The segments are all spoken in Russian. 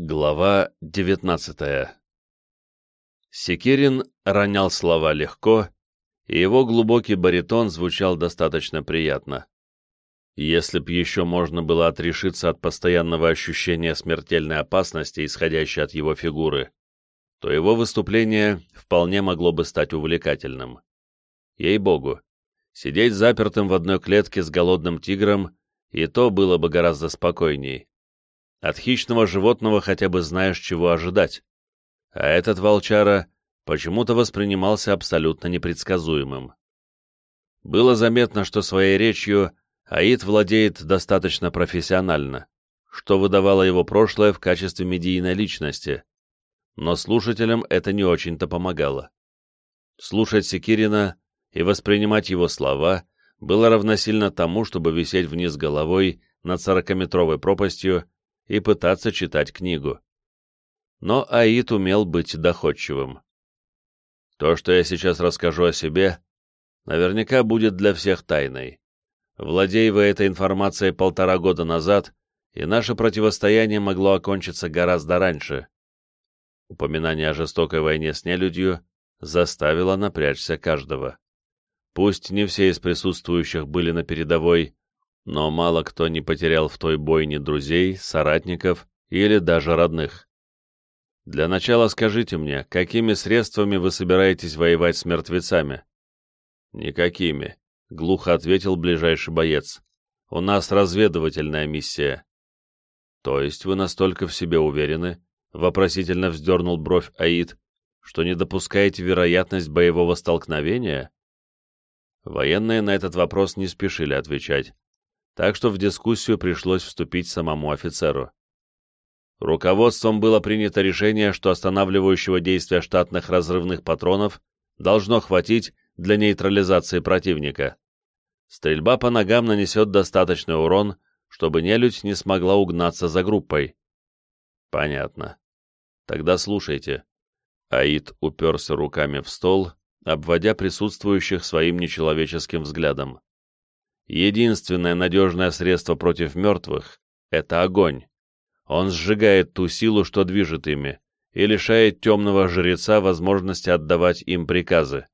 Глава девятнадцатая Секирин ронял слова легко, и его глубокий баритон звучал достаточно приятно. Если б еще можно было отрешиться от постоянного ощущения смертельной опасности, исходящей от его фигуры, то его выступление вполне могло бы стать увлекательным. Ей-богу, сидеть запертым в одной клетке с голодным тигром и то было бы гораздо спокойней. От хищного животного хотя бы знаешь, чего ожидать. А этот волчара почему-то воспринимался абсолютно непредсказуемым. Было заметно, что своей речью Аид владеет достаточно профессионально, что выдавало его прошлое в качестве медийной личности, но слушателям это не очень-то помогало. Слушать Секирина и воспринимать его слова было равносильно тому, чтобы висеть вниз головой над сорокаметровой пропастью и пытаться читать книгу. Но Аид умел быть доходчивым. То, что я сейчас расскажу о себе, наверняка будет для всех тайной. Владей вы этой информацией полтора года назад, и наше противостояние могло окончиться гораздо раньше. Упоминание о жестокой войне с нелюдью заставило напрячься каждого. Пусть не все из присутствующих были на передовой, но мало кто не потерял в той бойне друзей, соратников или даже родных. Для начала скажите мне, какими средствами вы собираетесь воевать с мертвецами? Никакими, — глухо ответил ближайший боец. «У нас разведывательная миссия». «То есть вы настолько в себе уверены?» — вопросительно вздернул бровь Аид, что не допускаете вероятность боевого столкновения? Военные на этот вопрос не спешили отвечать, так что в дискуссию пришлось вступить самому офицеру. Руководством было принято решение, что останавливающего действия штатных разрывных патронов должно хватить для нейтрализации противника. Стрельба по ногам нанесет достаточный урон, чтобы нелюдь не смогла угнаться за группой. Понятно. Тогда слушайте. Аид уперся руками в стол, обводя присутствующих своим нечеловеческим взглядом. Единственное надежное средство против мертвых — это огонь. Он сжигает ту силу, что движет ими, и лишает темного жреца возможности отдавать им приказы.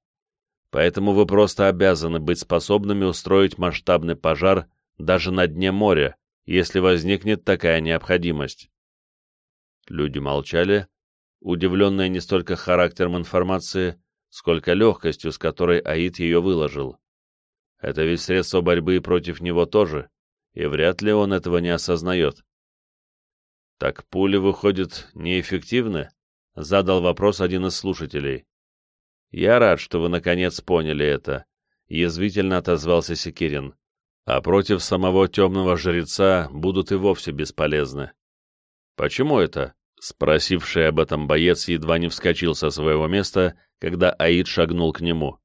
Поэтому вы просто обязаны быть способными устроить масштабный пожар даже на дне моря, если возникнет такая необходимость. Люди молчали, удивленные не столько характером информации, сколько легкостью, с которой Аид ее выложил. Это ведь средство борьбы против него тоже, и вряд ли он этого не осознает. «Так пули, выходят, неэффективны?» — задал вопрос один из слушателей. «Я рад, что вы наконец поняли это», — язвительно отозвался Секирин. «А против самого темного жреца будут и вовсе бесполезны». «Почему это?» — спросивший об этом боец едва не вскочил со своего места, когда Аид шагнул к нему.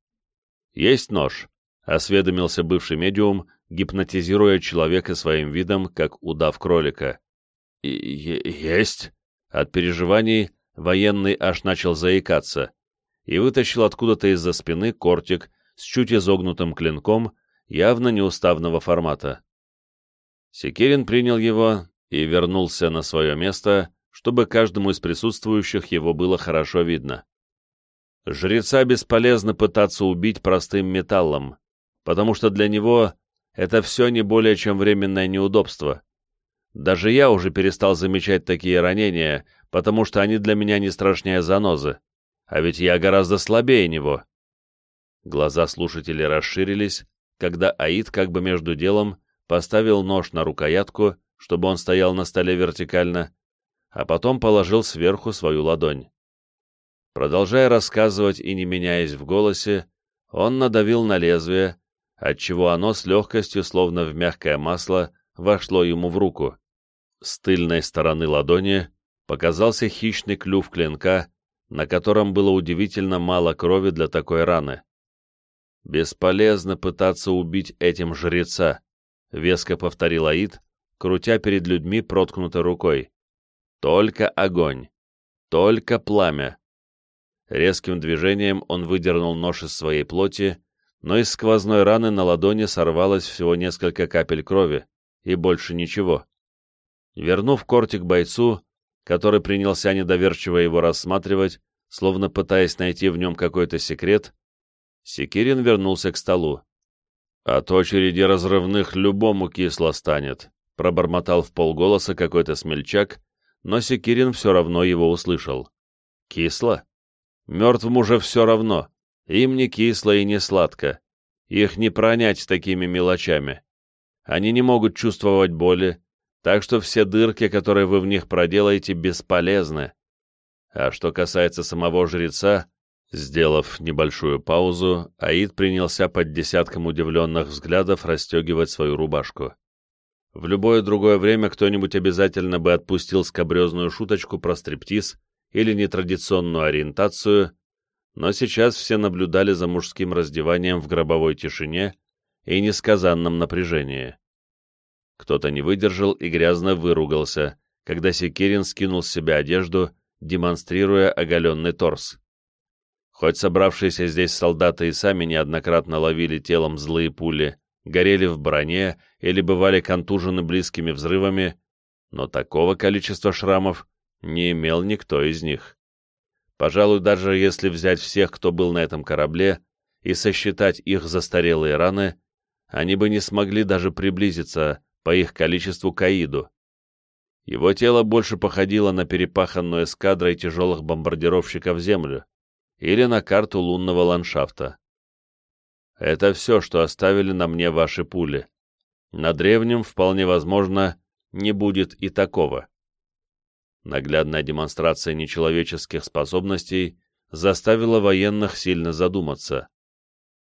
«Есть нож», — осведомился бывший медиум, гипнотизируя человека своим видом, как удав кролика. «Есть». От переживаний военный аж начал заикаться и вытащил откуда-то из-за спины кортик с чуть изогнутым клинком, явно неуставного формата. Секирин принял его и вернулся на свое место, чтобы каждому из присутствующих его было хорошо видно. Жреца бесполезно пытаться убить простым металлом, потому что для него это все не более чем временное неудобство. Даже я уже перестал замечать такие ранения, потому что они для меня не страшнее занозы а ведь я гораздо слабее него. Глаза слушателей расширились, когда Аид как бы между делом поставил нож на рукоятку, чтобы он стоял на столе вертикально, а потом положил сверху свою ладонь. Продолжая рассказывать и не меняясь в голосе, он надавил на лезвие, отчего оно с легкостью, словно в мягкое масло, вошло ему в руку. С тыльной стороны ладони показался хищный клюв клинка, на котором было удивительно мало крови для такой раны. «Бесполезно пытаться убить этим жреца», — веско повторил Аид, крутя перед людьми проткнутой рукой. «Только огонь! Только пламя!» Резким движением он выдернул нож из своей плоти, но из сквозной раны на ладони сорвалось всего несколько капель крови, и больше ничего. Вернув кортик бойцу, который принялся недоверчиво его рассматривать, словно пытаясь найти в нем какой-то секрет, Секирин вернулся к столу. «От очереди разрывных любому кисло станет», — пробормотал в полголоса какой-то смельчак, но Секирин все равно его услышал. «Кисло? Мертвым уже все равно. Им не кисло и не сладко. Их не пронять такими мелочами. Они не могут чувствовать боли, так что все дырки, которые вы в них проделаете, бесполезны. А что касается самого жреца, сделав небольшую паузу, Аид принялся под десятком удивленных взглядов расстегивать свою рубашку. В любое другое время кто-нибудь обязательно бы отпустил скобрезную шуточку про стриптиз или нетрадиционную ориентацию, но сейчас все наблюдали за мужским раздеванием в гробовой тишине и несказанном напряжении. Кто-то не выдержал и грязно выругался, когда Секирин скинул с себя одежду, демонстрируя оголенный торс. Хоть собравшиеся здесь солдаты и сами неоднократно ловили телом злые пули, горели в броне или бывали контужены близкими взрывами, но такого количества шрамов не имел никто из них. Пожалуй, даже если взять всех, кто был на этом корабле, и сосчитать их застарелые раны, они бы не смогли даже приблизиться по их количеству к Аиду. Его тело больше походило на перепаханную эскадрой тяжелых бомбардировщиков Землю или на карту лунного ландшафта. Это все, что оставили на мне ваши пули. На древнем, вполне возможно, не будет и такого. Наглядная демонстрация нечеловеческих способностей заставила военных сильно задуматься.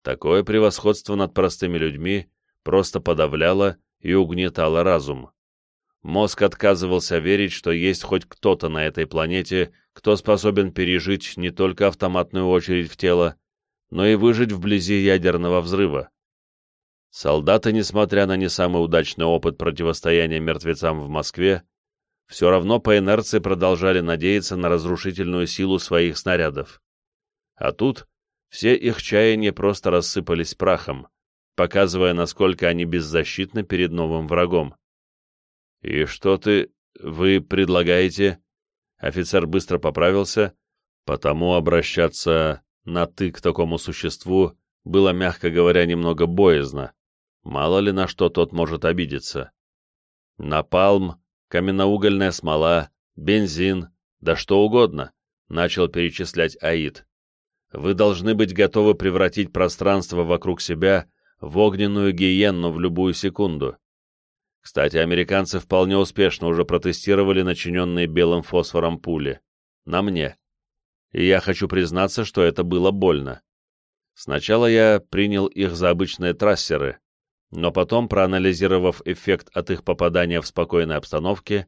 Такое превосходство над простыми людьми просто подавляло и угнетало разум. Мозг отказывался верить, что есть хоть кто-то на этой планете, кто способен пережить не только автоматную очередь в тело, но и выжить вблизи ядерного взрыва. Солдаты, несмотря на не самый удачный опыт противостояния мертвецам в Москве, все равно по инерции продолжали надеяться на разрушительную силу своих снарядов. А тут все их чаяния просто рассыпались прахом показывая, насколько они беззащитны перед новым врагом. «И что ты... вы предлагаете?» Офицер быстро поправился, потому обращаться на «ты» к такому существу было, мягко говоря, немного боязно. Мало ли на что тот может обидеться. Напалм, каменноугольная смола, бензин, да что угодно, начал перечислять Аид. Вы должны быть готовы превратить пространство вокруг себя в огненную гиенну в любую секунду. Кстати, американцы вполне успешно уже протестировали начиненные белым фосфором пули. На мне. И я хочу признаться, что это было больно. Сначала я принял их за обычные трассеры, но потом, проанализировав эффект от их попадания в спокойной обстановке,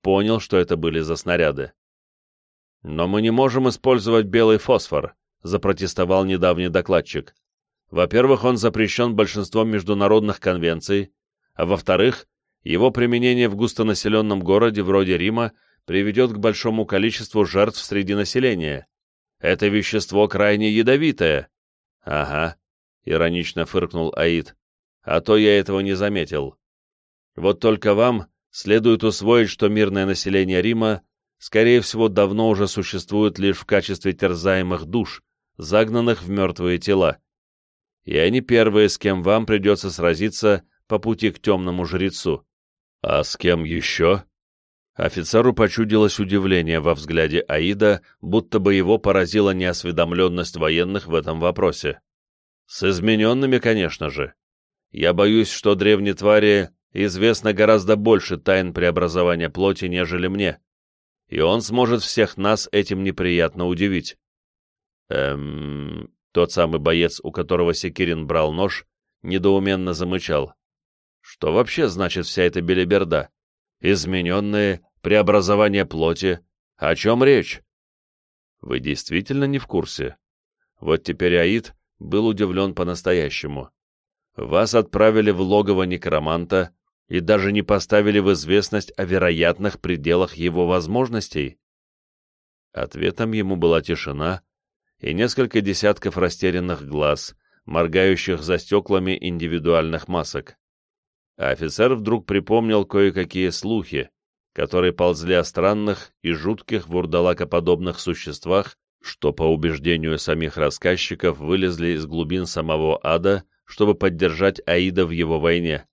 понял, что это были за снаряды. «Но мы не можем использовать белый фосфор», — запротестовал недавний докладчик. Во-первых, он запрещен большинством международных конвенций, а во-вторых, его применение в густонаселенном городе вроде Рима приведет к большому количеству жертв среди населения. Это вещество крайне ядовитое. Ага, иронично фыркнул Аид. А то я этого не заметил. Вот только вам следует усвоить, что мирное население Рима, скорее всего, давно уже существует лишь в качестве терзаемых душ, загнанных в мертвые тела и они первые, с кем вам придется сразиться по пути к темному жрецу. А с кем еще? Офицеру почудилось удивление во взгляде Аида, будто бы его поразила неосведомленность военных в этом вопросе. С измененными, конечно же. Я боюсь, что древней твари известно гораздо больше тайн преобразования плоти, нежели мне, и он сможет всех нас этим неприятно удивить. Эм, тот самый боец, у которого Секирин брал нож, недоуменно замычал. Что вообще значит вся эта белиберда? Измененные, преобразование плоти. О чем речь? Вы действительно не в курсе? Вот теперь Аид был удивлен по-настоящему. Вас отправили в логово некроманта и даже не поставили в известность о вероятных пределах его возможностей? Ответом ему была тишина, и несколько десятков растерянных глаз, моргающих за стеклами индивидуальных масок. А офицер вдруг припомнил кое-какие слухи, которые ползли о странных и жутких вурдалакоподобных существах, что, по убеждению самих рассказчиков, вылезли из глубин самого ада, чтобы поддержать Аида в его войне.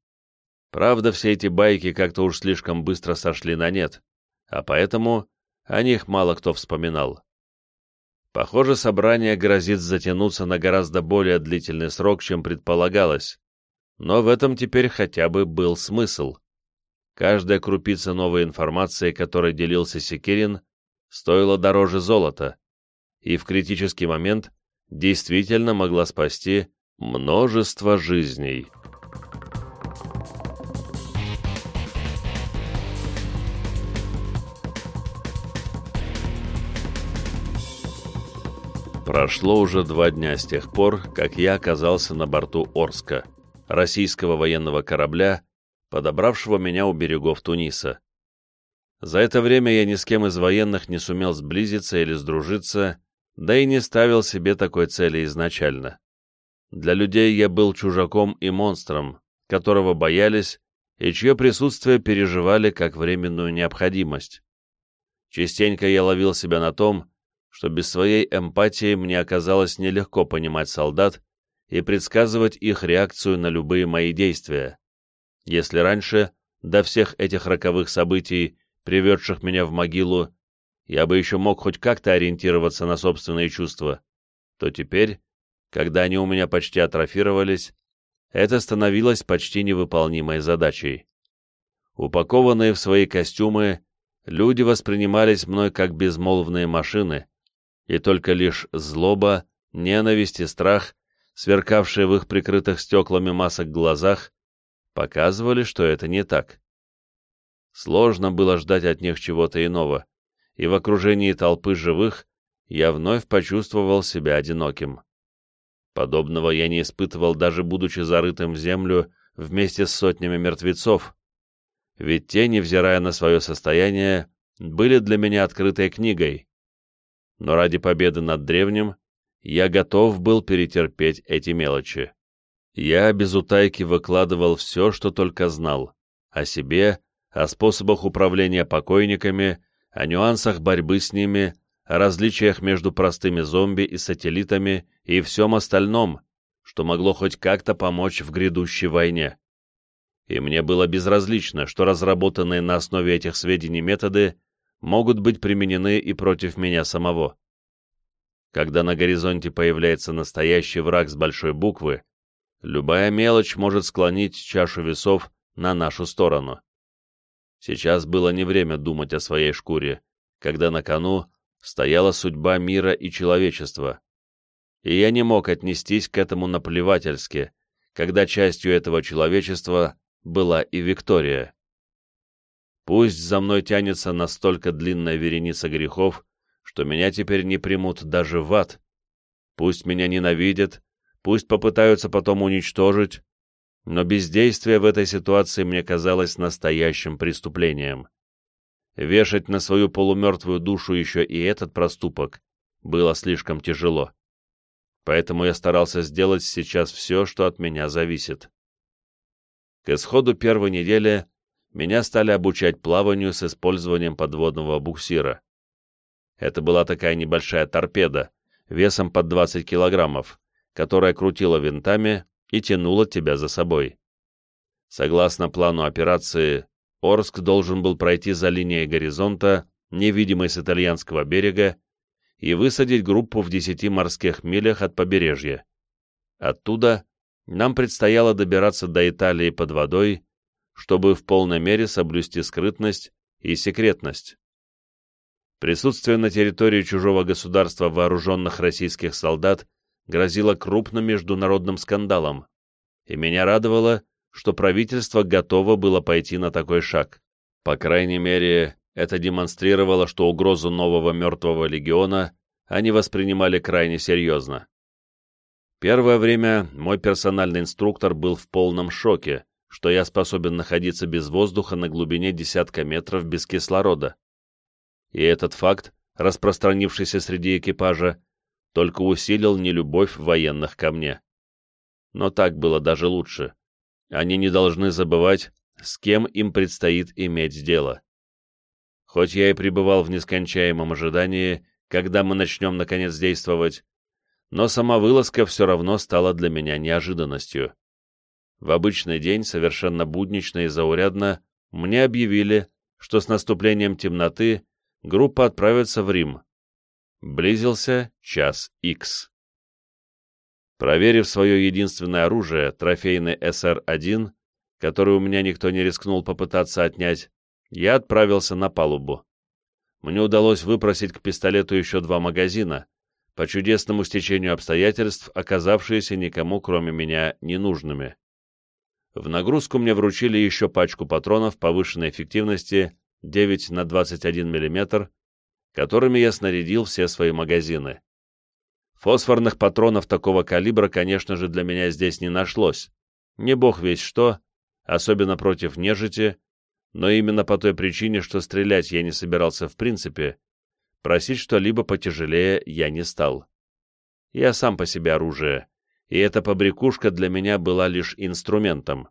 Правда, все эти байки как-то уж слишком быстро сошли на нет, а поэтому о них мало кто вспоминал. Похоже, собрание грозит затянуться на гораздо более длительный срок, чем предполагалось, но в этом теперь хотя бы был смысл. Каждая крупица новой информации, которой делился Секирин, стоила дороже золота, и в критический момент действительно могла спасти множество жизней. Прошло уже два дня с тех пор, как я оказался на борту Орска, российского военного корабля, подобравшего меня у берегов Туниса. За это время я ни с кем из военных не сумел сблизиться или сдружиться, да и не ставил себе такой цели изначально. Для людей я был чужаком и монстром, которого боялись и чье присутствие переживали как временную необходимость. Частенько я ловил себя на том, что без своей эмпатии мне оказалось нелегко понимать солдат и предсказывать их реакцию на любые мои действия. Если раньше, до всех этих роковых событий, приведших меня в могилу, я бы еще мог хоть как-то ориентироваться на собственные чувства, то теперь, когда они у меня почти атрофировались, это становилось почти невыполнимой задачей. Упакованные в свои костюмы, люди воспринимались мной как безмолвные машины, и только лишь злоба, ненависть и страх, сверкавшие в их прикрытых стеклами масок глазах, показывали, что это не так. Сложно было ждать от них чего-то иного, и в окружении толпы живых я вновь почувствовал себя одиноким. Подобного я не испытывал даже будучи зарытым в землю вместе с сотнями мертвецов, ведь те, невзирая на свое состояние, были для меня открытой книгой, но ради победы над древним я готов был перетерпеть эти мелочи. Я без утайки выкладывал все, что только знал, о себе, о способах управления покойниками, о нюансах борьбы с ними, о различиях между простыми зомби и сателлитами и всем остальном, что могло хоть как-то помочь в грядущей войне. И мне было безразлично, что разработанные на основе этих сведений методы могут быть применены и против меня самого. Когда на горизонте появляется настоящий враг с большой буквы, любая мелочь может склонить чашу весов на нашу сторону. Сейчас было не время думать о своей шкуре, когда на кону стояла судьба мира и человечества. И я не мог отнестись к этому наплевательски, когда частью этого человечества была и Виктория. Пусть за мной тянется настолько длинная вереница грехов, что меня теперь не примут даже в ад. Пусть меня ненавидят, пусть попытаются потом уничтожить, но бездействие в этой ситуации мне казалось настоящим преступлением. Вешать на свою полумертвую душу еще и этот проступок было слишком тяжело. Поэтому я старался сделать сейчас все, что от меня зависит. К исходу первой недели меня стали обучать плаванию с использованием подводного буксира. Это была такая небольшая торпеда, весом под 20 килограммов, которая крутила винтами и тянула тебя за собой. Согласно плану операции, Орск должен был пройти за линией горизонта, невидимой с итальянского берега, и высадить группу в 10 морских милях от побережья. Оттуда нам предстояло добираться до Италии под водой чтобы в полной мере соблюсти скрытность и секретность. Присутствие на территории чужого государства вооруженных российских солдат грозило крупным международным скандалом, и меня радовало, что правительство готово было пойти на такой шаг. По крайней мере, это демонстрировало, что угрозу нового мертвого легиона они воспринимали крайне серьезно. Первое время мой персональный инструктор был в полном шоке, что я способен находиться без воздуха на глубине десятка метров без кислорода. И этот факт, распространившийся среди экипажа, только усилил нелюбовь военных ко мне. Но так было даже лучше. Они не должны забывать, с кем им предстоит иметь дело. хоть я и пребывал в нескончаемом ожидании, когда мы начнем наконец действовать, но сама вылазка все равно стала для меня неожиданностью. В обычный день, совершенно буднично и заурядно, мне объявили, что с наступлением темноты группа отправится в Рим. Близился час икс. Проверив свое единственное оружие, трофейный СР-1, который у меня никто не рискнул попытаться отнять, я отправился на палубу. Мне удалось выпросить к пистолету еще два магазина, по чудесному стечению обстоятельств, оказавшиеся никому, кроме меня, ненужными. В нагрузку мне вручили еще пачку патронов повышенной эффективности 9 на 21 мм, которыми я снарядил все свои магазины. Фосфорных патронов такого калибра, конечно же, для меня здесь не нашлось. Не бог весь что, особенно против нежити, но именно по той причине, что стрелять я не собирался в принципе, просить что-либо потяжелее я не стал. Я сам по себе оружие, и эта побрякушка для меня была лишь инструментом.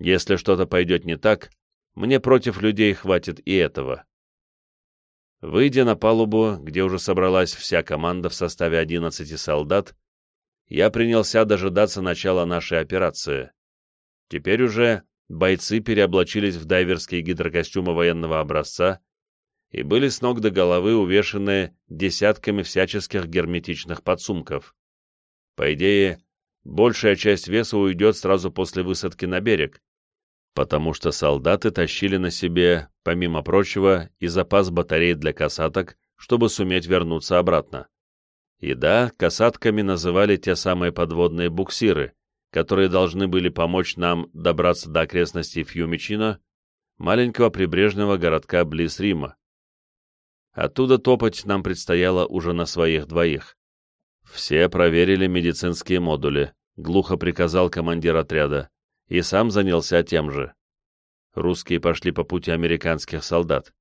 Если что-то пойдет не так, мне против людей хватит и этого. Выйдя на палубу, где уже собралась вся команда в составе 11 солдат, я принялся дожидаться начала нашей операции. Теперь уже бойцы переоблачились в дайверские гидрокостюмы военного образца и были с ног до головы увешаны десятками всяческих герметичных подсумков. По идее, большая часть веса уйдет сразу после высадки на берег, потому что солдаты тащили на себе, помимо прочего, и запас батарей для касаток, чтобы суметь вернуться обратно. И да, касатками называли те самые подводные буксиры, которые должны были помочь нам добраться до окрестностей Фьюмичино, маленького прибрежного городка близ Рима. Оттуда топать нам предстояло уже на своих двоих. Все проверили медицинские модули, глухо приказал командир отряда, и сам занялся тем же. Русские пошли по пути американских солдат,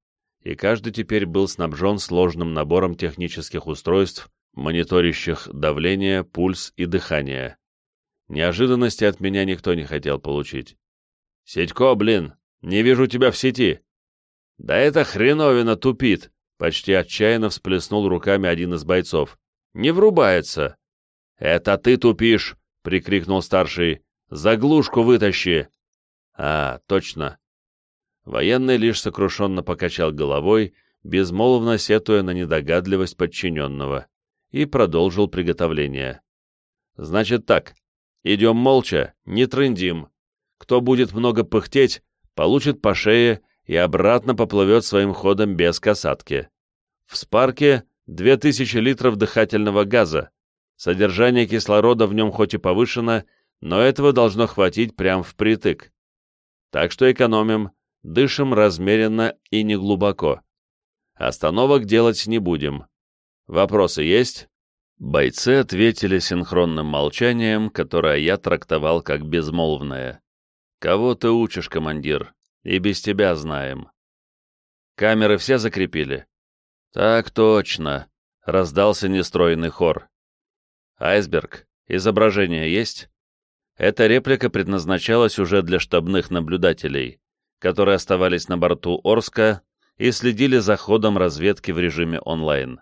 и каждый теперь был снабжен сложным набором технических устройств, мониторящих давление, пульс и дыхание. Неожиданности от меня никто не хотел получить. «Сетько, блин, не вижу тебя в сети!» «Да это хреновина тупит!» — почти отчаянно всплеснул руками один из бойцов. «Не врубается!» «Это ты тупишь!» — прикрикнул старший. «Заглушку вытащи!» «А, точно!» Военный лишь сокрушенно покачал головой, безмолвно сетуя на недогадливость подчиненного, и продолжил приготовление. «Значит так, Идем молча, не трындим. Кто будет много пыхтеть, получит по шее и обратно поплывет своим ходом без касатки. В спарке 2000 литров дыхательного газа. Содержание кислорода в нем хоть и повышено, но этого должно хватить прям впритык. Так что экономим, дышим размеренно и неглубоко. Остановок делать не будем. Вопросы есть? Бойцы ответили синхронным молчанием, которое я трактовал как безмолвное. «Кого ты учишь, командир? И без тебя знаем». «Камеры все закрепили?» «Так точно», — раздался нестроенный хор. «Айсберг, изображение есть?» Эта реплика предназначалась уже для штабных наблюдателей, которые оставались на борту Орска и следили за ходом разведки в режиме онлайн.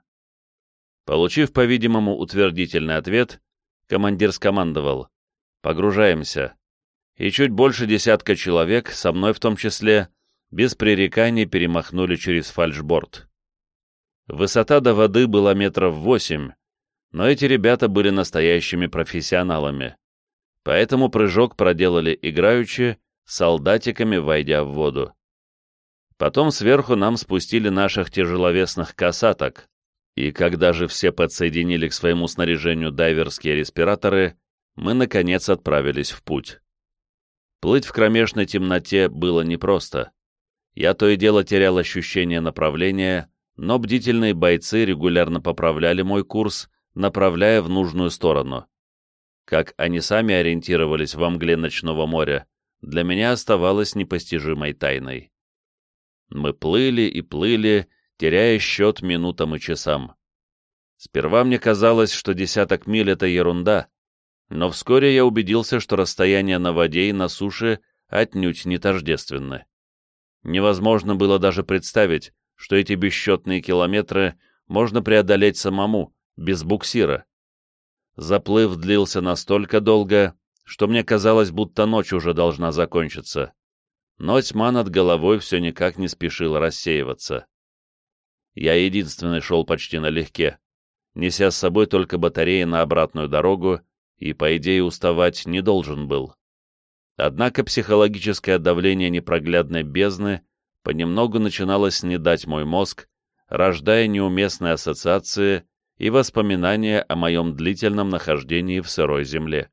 Получив, по-видимому, утвердительный ответ, командир скомандовал «Погружаемся». И чуть больше десятка человек, со мной в том числе, без пререканий перемахнули через фальшборд. Высота до воды была метров восемь, но эти ребята были настоящими профессионалами. Поэтому прыжок проделали играючи, солдатиками войдя в воду. Потом сверху нам спустили наших тяжеловесных касаток, и когда же все подсоединили к своему снаряжению дайверские респираторы, мы, наконец, отправились в путь. Плыть в кромешной темноте было непросто. Я то и дело терял ощущение направления, но бдительные бойцы регулярно поправляли мой курс, направляя в нужную сторону. Как они сами ориентировались во мгле ночного моря, для меня оставалось непостижимой тайной. Мы плыли и плыли, теряя счет минутам и часам. Сперва мне казалось, что десяток миль — это ерунда, но вскоре я убедился, что расстояние на воде и на суше отнюдь не тождественны. Невозможно было даже представить, что эти бесчетные километры можно преодолеть самому, без буксира. Заплыв длился настолько долго, что мне казалось, будто ночь уже должна закончиться. Но тьма над головой все никак не спешила рассеиваться. Я единственный шел почти налегке, неся с собой только батареи на обратную дорогу, и, по идее, уставать не должен был. Однако психологическое давление непроглядной бездны понемногу начинало снедать мой мозг, рождая неуместные ассоциации и воспоминания о моем длительном нахождении в сырой земле.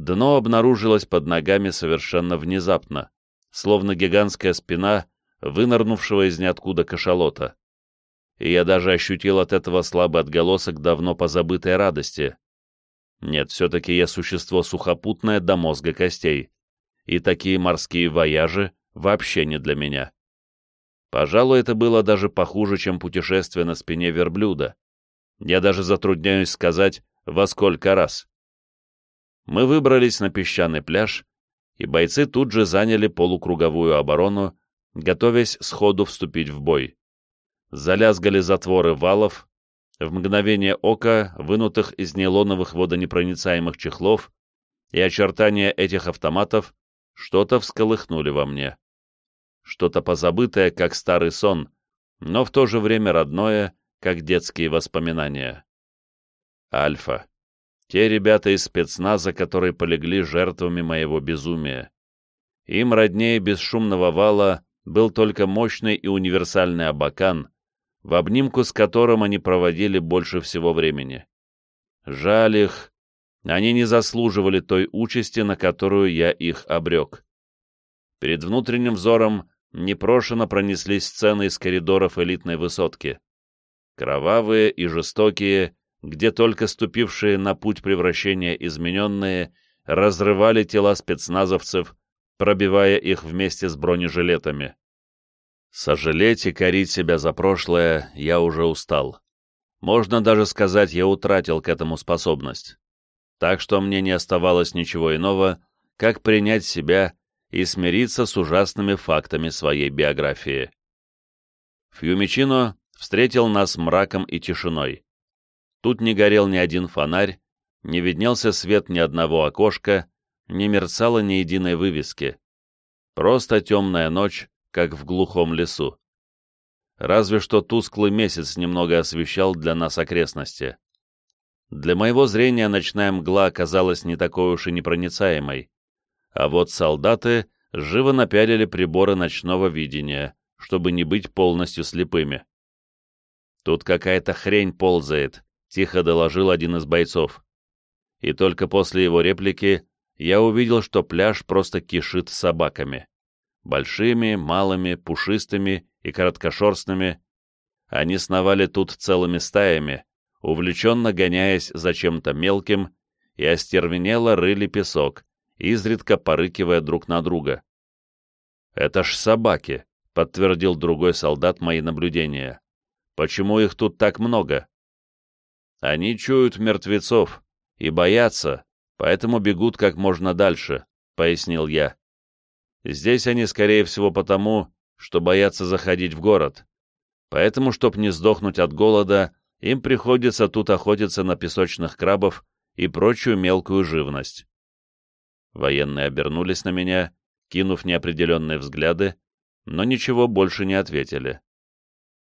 Дно обнаружилось под ногами совершенно внезапно, словно гигантская спина, вынырнувшего из ниоткуда кашалота. И я даже ощутил от этого слабый отголосок давно позабытой радости. Нет, все-таки я существо сухопутное до мозга костей, и такие морские вояжи вообще не для меня. Пожалуй, это было даже похуже, чем путешествие на спине верблюда. Я даже затрудняюсь сказать, во сколько раз. Мы выбрались на песчаный пляж, и бойцы тут же заняли полукруговую оборону, готовясь сходу вступить в бой. Залязгали затворы валов, в мгновение ока, вынутых из нейлоновых водонепроницаемых чехлов, и очертания этих автоматов что-то всколыхнули во мне. Что-то позабытое, как старый сон, но в то же время родное, как детские воспоминания. Альфа. Те ребята из спецназа, которые полегли жертвами моего безумия. Им роднее бесшумного вала был только мощный и универсальный абакан, в обнимку с которым они проводили больше всего времени. Жаль их, они не заслуживали той участи, на которую я их обрек. Перед внутренним взором непрошено пронеслись сцены из коридоров элитной высотки. Кровавые и жестокие, где только ступившие на путь превращения измененные разрывали тела спецназовцев, пробивая их вместе с бронежилетами. Сожалеть и корить себя за прошлое я уже устал. Можно даже сказать, я утратил к этому способность. Так что мне не оставалось ничего иного, как принять себя и смириться с ужасными фактами своей биографии. Фьюмичино встретил нас мраком и тишиной. Тут не горел ни один фонарь, не виднелся свет ни одного окошка, не мерцало ни единой вывески. Просто темная ночь, как в глухом лесу. Разве что тусклый месяц немного освещал для нас окрестности. Для моего зрения ночная мгла оказалась не такой уж и непроницаемой. А вот солдаты живо напялили приборы ночного видения, чтобы не быть полностью слепыми. Тут какая-то хрень ползает, — тихо доложил один из бойцов. И только после его реплики я увидел, что пляж просто кишит собаками. Большими, малыми, пушистыми и короткошерстными. Они сновали тут целыми стаями, увлеченно гоняясь за чем-то мелким, и остервенело рыли песок, изредка порыкивая друг на друга. «Это ж собаки», — подтвердил другой солдат мои наблюдения. «Почему их тут так много?» Они чуют мертвецов и боятся, поэтому бегут как можно дальше, — пояснил я. Здесь они, скорее всего, потому, что боятся заходить в город. Поэтому, чтоб не сдохнуть от голода, им приходится тут охотиться на песочных крабов и прочую мелкую живность. Военные обернулись на меня, кинув неопределенные взгляды, но ничего больше не ответили.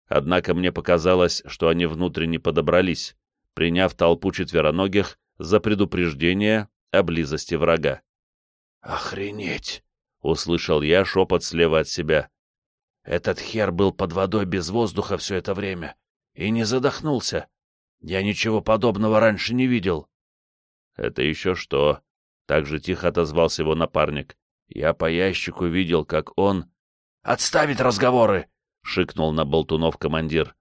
Однако мне показалось, что они внутренне подобрались, приняв толпу четвероногих за предупреждение о близости врага. «Охренеть!» — услышал я шепот слева от себя. «Этот хер был под водой без воздуха все это время и не задохнулся. Я ничего подобного раньше не видел». «Это еще что?» — так же тихо отозвался его напарник. «Я по ящику видел, как он...» «Отставить разговоры!» — шикнул на болтунов командир.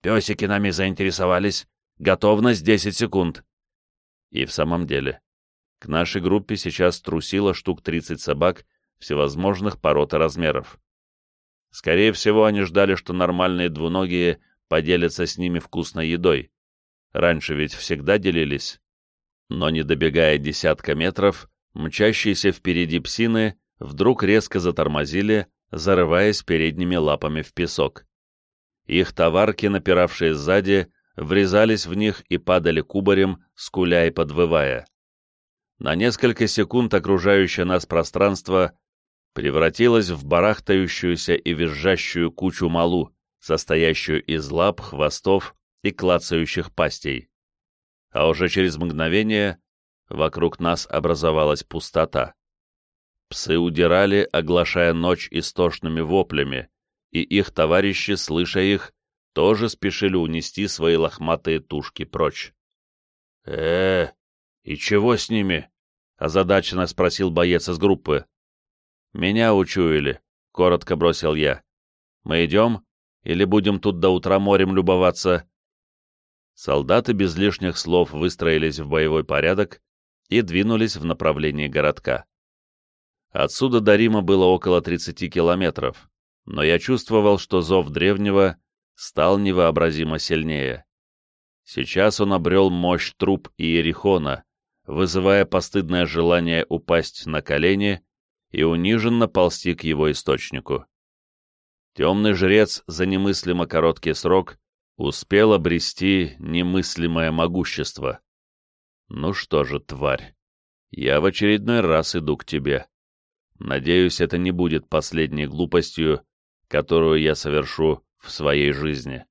«Песики нами заинтересовались, Готовность 10 секунд. И в самом деле, к нашей группе сейчас трусило штук 30 собак всевозможных пород и размеров. Скорее всего, они ждали, что нормальные двуногие поделятся с ними вкусной едой. Раньше ведь всегда делились. Но не добегая десятка метров, мчащиеся впереди псины вдруг резко затормозили, зарываясь передними лапами в песок. Их товарки, напиравшие сзади, врезались в них и падали кубарем, скуля и подвывая. На несколько секунд окружающее нас пространство превратилось в барахтающуюся и визжащую кучу малу, состоящую из лап, хвостов и клацающих пастей. А уже через мгновение вокруг нас образовалась пустота. Псы удирали, оглашая ночь истошными воплями, и их товарищи, слыша их, тоже спешили унести свои лохматые тушки прочь. э и чего с ними?» — озадаченно спросил боец из группы. «Меня учуяли», — коротко бросил я. «Мы идем? Или будем тут до утра морем любоваться?» Солдаты без лишних слов выстроились в боевой порядок и двинулись в направлении городка. Отсюда до Рима было около 30 километров, но я чувствовал, что зов древнего стал невообразимо сильнее. Сейчас он обрел мощь труп Иерихона, вызывая постыдное желание упасть на колени и униженно ползти к его источнику. Темный жрец за немыслимо короткий срок успел обрести немыслимое могущество. Ну что же, тварь, я в очередной раз иду к тебе. Надеюсь, это не будет последней глупостью, которую я совершу в своей жизни.